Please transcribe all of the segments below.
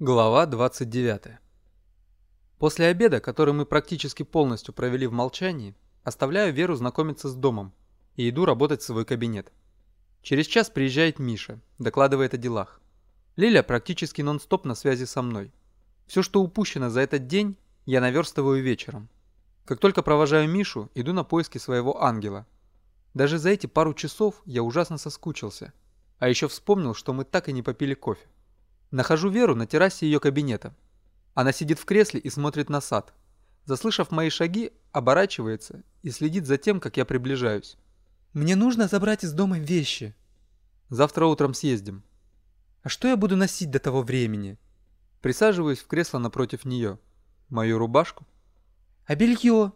Глава 29. После обеда, который мы практически полностью провели в молчании, оставляю Веру знакомиться с домом и иду работать в свой кабинет. Через час приезжает Миша, докладывает о делах. Лиля практически нон-стоп на связи со мной. Все, что упущено за этот день, я наверстываю вечером. Как только провожаю Мишу, иду на поиски своего ангела. Даже за эти пару часов я ужасно соскучился. А еще вспомнил, что мы так и не попили кофе. Нахожу Веру на террасе ее кабинета. Она сидит в кресле и смотрит на сад. Заслышав мои шаги, оборачивается и следит за тем, как я приближаюсь. «Мне нужно забрать из дома вещи». «Завтра утром съездим». «А что я буду носить до того времени?» Присаживаюсь в кресло напротив нее. Мою рубашку. «А белье?»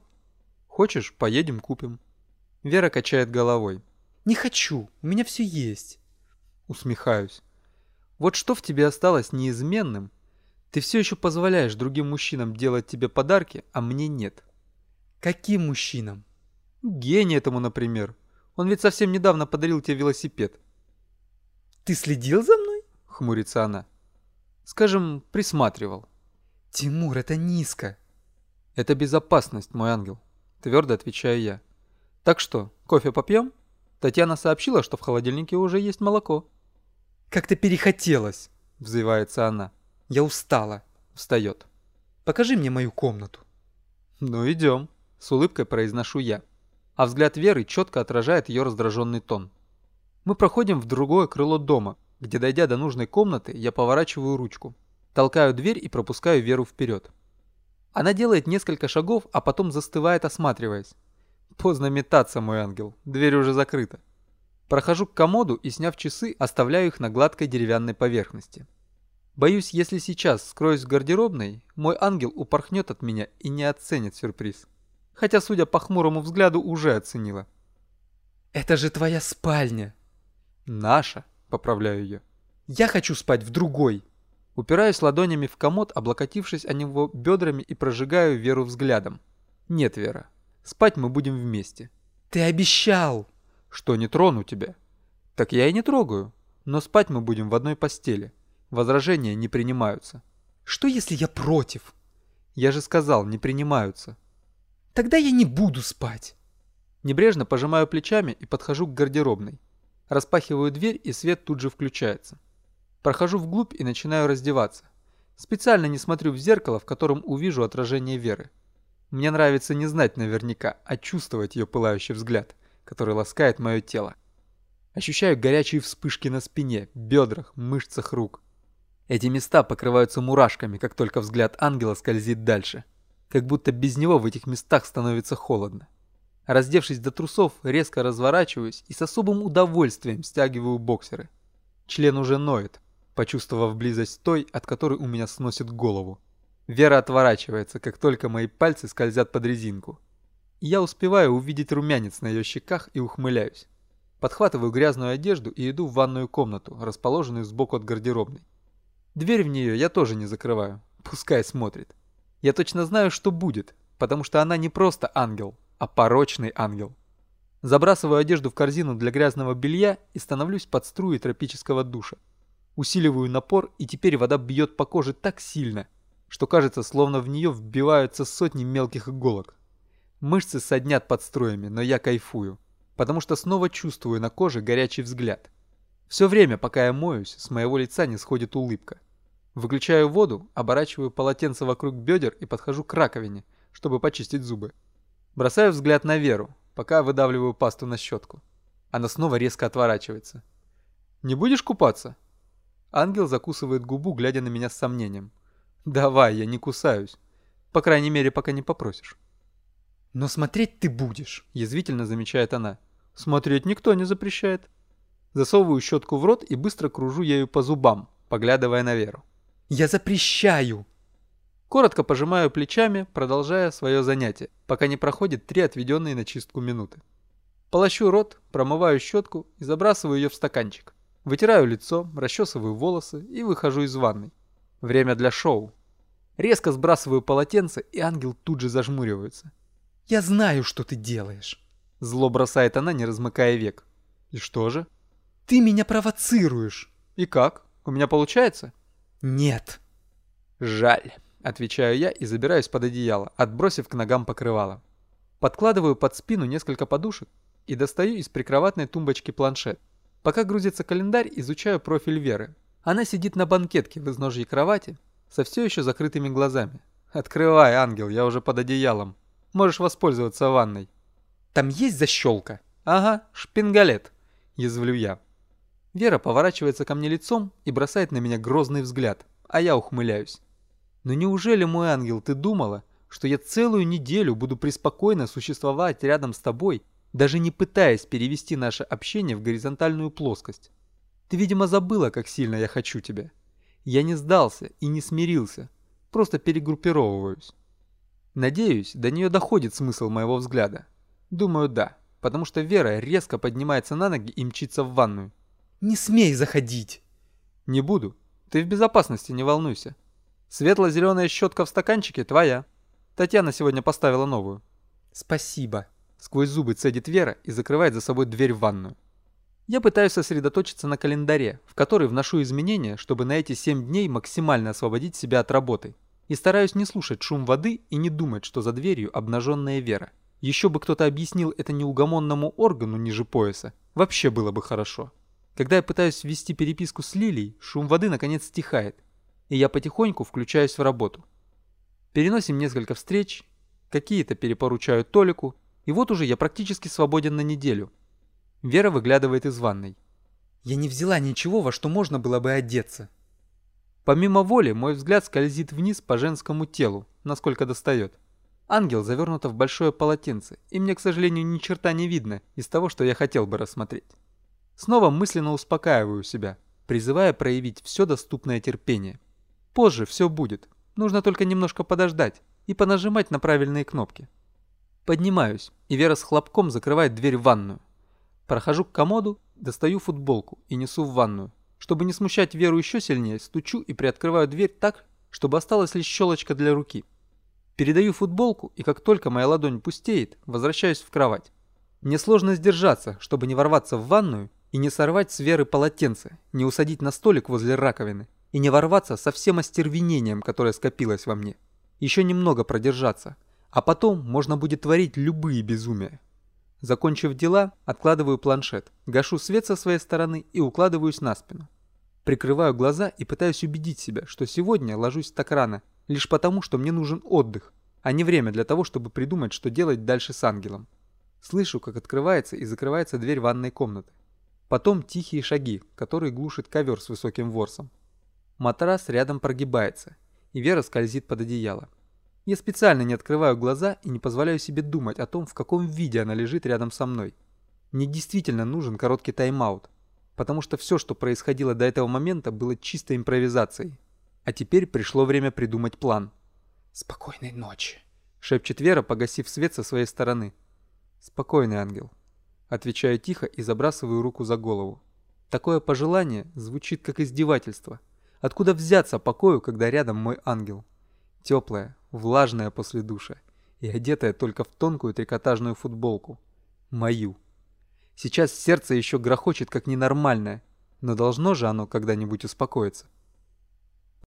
«Хочешь, поедем купим». Вера качает головой. «Не хочу, у меня все есть». Усмехаюсь. Вот что в тебе осталось неизменным? Ты все еще позволяешь другим мужчинам делать тебе подарки, а мне нет. Каким мужчинам? Гений этому, например. Он ведь совсем недавно подарил тебе велосипед. Ты следил за мной? Хмурится она. Скажем, присматривал. Тимур, это низко. Это безопасность, мой ангел. Твердо отвечаю я. Так что, кофе попьем? Татьяна сообщила, что в холодильнике уже есть молоко. «Как-то перехотелось», — взывается она. «Я устала», — встает. «Покажи мне мою комнату». «Ну, идем», — с улыбкой произношу я. А взгляд Веры четко отражает ее раздраженный тон. Мы проходим в другое крыло дома, где, дойдя до нужной комнаты, я поворачиваю ручку. Толкаю дверь и пропускаю Веру вперед. Она делает несколько шагов, а потом застывает, осматриваясь. Поздно метаться, мой ангел, дверь уже закрыта. Прохожу к комоду и, сняв часы, оставляю их на гладкой деревянной поверхности. Боюсь, если сейчас скроюсь в гардеробной, мой ангел упорхнет от меня и не оценит сюрприз. Хотя, судя по хмурому взгляду, уже оценила. «Это же твоя спальня!» «Наша», — поправляю ее. «Я хочу спать в другой!» Упираюсь ладонями в комод, облокотившись о него бедрами и прожигаю Веру взглядом. «Нет, Вера, спать мы будем вместе». «Ты обещал!» Что, не трону тебя? Так я и не трогаю. Но спать мы будем в одной постели. Возражения не принимаются. Что, если я против? Я же сказал, не принимаются. Тогда я не буду спать. Небрежно пожимаю плечами и подхожу к гардеробной. Распахиваю дверь, и свет тут же включается. Прохожу вглубь и начинаю раздеваться. Специально не смотрю в зеркало, в котором увижу отражение Веры. Мне нравится не знать наверняка, а чувствовать ее пылающий взгляд который ласкает мое тело. Ощущаю горячие вспышки на спине, бедрах, мышцах рук. Эти места покрываются мурашками, как только взгляд ангела скользит дальше. Как будто без него в этих местах становится холодно. Раздевшись до трусов, резко разворачиваюсь и с особым удовольствием стягиваю боксеры. Член уже ноет, почувствовав близость той, от которой у меня сносит голову. Вера отворачивается, как только мои пальцы скользят под резинку. Я успеваю увидеть румянец на ее щеках и ухмыляюсь. Подхватываю грязную одежду и иду в ванную комнату, расположенную сбоку от гардеробной. Дверь в нее я тоже не закрываю, пускай смотрит. Я точно знаю, что будет, потому что она не просто ангел, а порочный ангел. Забрасываю одежду в корзину для грязного белья и становлюсь под струей тропического душа. Усиливаю напор, и теперь вода бьет по коже так сильно, что кажется, словно в нее вбиваются сотни мелких иголок. Мышцы соднят под струями, но я кайфую, потому что снова чувствую на коже горячий взгляд. Все время, пока я моюсь, с моего лица не сходит улыбка. Выключаю воду, оборачиваю полотенце вокруг бедер и подхожу к раковине, чтобы почистить зубы. Бросаю взгляд на Веру, пока выдавливаю пасту на щетку. Она снова резко отворачивается. «Не будешь купаться?» Ангел закусывает губу, глядя на меня с сомнением. «Давай, я не кусаюсь. По крайней мере, пока не попросишь». «Но смотреть ты будешь», – язвительно замечает она. «Смотреть никто не запрещает». Засовываю щетку в рот и быстро кружу ею по зубам, поглядывая на Веру. «Я запрещаю!» Коротко пожимаю плечами, продолжая свое занятие, пока не проходит три отведенные на чистку минуты. Полощу рот, промываю щетку и забрасываю ее в стаканчик. Вытираю лицо, расчесываю волосы и выхожу из ванной. Время для шоу. Резко сбрасываю полотенце, и ангел тут же зажмуривается. Я знаю, что ты делаешь. Зло бросает она, не размыкая век. И что же? Ты меня провоцируешь. И как? У меня получается? Нет. «Жаль», — отвечаю я и забираюсь под одеяло, отбросив к ногам покрывало. Подкладываю под спину несколько подушек и достаю из прикроватной тумбочки планшет. Пока грузится календарь, изучаю профиль Веры. Она сидит на банкетке в изножье кровати со все еще закрытыми глазами. «Открывай, ангел, я уже под одеялом. Можешь воспользоваться ванной». «Там есть защелка?» «Ага, шпингалет», — язвлю я. Вера поворачивается ко мне лицом и бросает на меня грозный взгляд, а я ухмыляюсь. «Но неужели, мой ангел, ты думала, что я целую неделю буду преспокойно существовать рядом с тобой, даже не пытаясь перевести наше общение в горизонтальную плоскость? Ты, видимо, забыла, как сильно я хочу тебя. Я не сдался и не смирился, просто перегруппировываюсь. Надеюсь, до нее доходит смысл моего взгляда. Думаю, да, потому что Вера резко поднимается на ноги и мчится в ванную. «Не смей заходить!» «Не буду. Ты в безопасности, не волнуйся. Светло-зеленая щетка в стаканчике твоя. Татьяна сегодня поставила новую». «Спасибо». Сквозь зубы цедит Вера и закрывает за собой дверь в ванную. Я пытаюсь сосредоточиться на календаре, в который вношу изменения, чтобы на эти 7 дней максимально освободить себя от работы. И стараюсь не слушать шум воды и не думать, что за дверью обнаженная Вера. Еще бы кто-то объяснил это неугомонному органу ниже пояса. Вообще было бы хорошо. Когда я пытаюсь ввести переписку с Лилией, шум воды наконец стихает, и я потихоньку включаюсь в работу. Переносим несколько встреч, какие-то перепоручаю Толику, и вот уже я практически свободен на неделю. Вера выглядывает из ванной. «Я не взяла ничего, во что можно было бы одеться». Помимо воли, мой взгляд скользит вниз по женскому телу, насколько достает. Ангел завернута в большое полотенце, и мне, к сожалению, ни черта не видно из того, что я хотел бы рассмотреть. Снова мысленно успокаиваю себя, призывая проявить все доступное терпение. Позже все будет, нужно только немножко подождать и понажимать на правильные кнопки. Поднимаюсь, и Вера с хлопком закрывает дверь в ванную. Прохожу к комоду, достаю футболку и несу в ванную. Чтобы не смущать Веру еще сильнее, стучу и приоткрываю дверь так, чтобы осталась лишь щелочка для руки. Передаю футболку, и как только моя ладонь пустеет, возвращаюсь в кровать. Мне сложно сдержаться, чтобы не ворваться в ванную и не сорвать с Веры полотенце, не усадить на столик возле раковины и не ворваться со всем остервенением, которое скопилось во мне. Еще немного продержаться, а потом можно будет творить любые безумия. Закончив дела, откладываю планшет, гашу свет со своей стороны и укладываюсь на спину. Прикрываю глаза и пытаюсь убедить себя, что сегодня ложусь так рано, лишь потому, что мне нужен отдых, а не время для того, чтобы придумать, что делать дальше с ангелом. Слышу, как открывается и закрывается дверь ванной комнаты. Потом тихие шаги, которые глушит ковер с высоким ворсом. Матрас рядом прогибается, и Вера скользит под одеяло. Я специально не открываю глаза и не позволяю себе думать о том, в каком виде она лежит рядом со мной. Мне действительно нужен короткий тайм-аут, потому что все, что происходило до этого момента, было чистой импровизацией. А теперь пришло время придумать план. «Спокойной ночи», — шепчет Вера, погасив свет со своей стороны. «Спокойный ангел». Отвечаю тихо и забрасываю руку за голову. Такое пожелание звучит как издевательство. Откуда взяться покою, когда рядом мой ангел? Теплая, влажная после душа и одетая только в тонкую трикотажную футболку. Мою. Сейчас сердце еще грохочет как ненормальное, но должно же оно когда-нибудь успокоиться.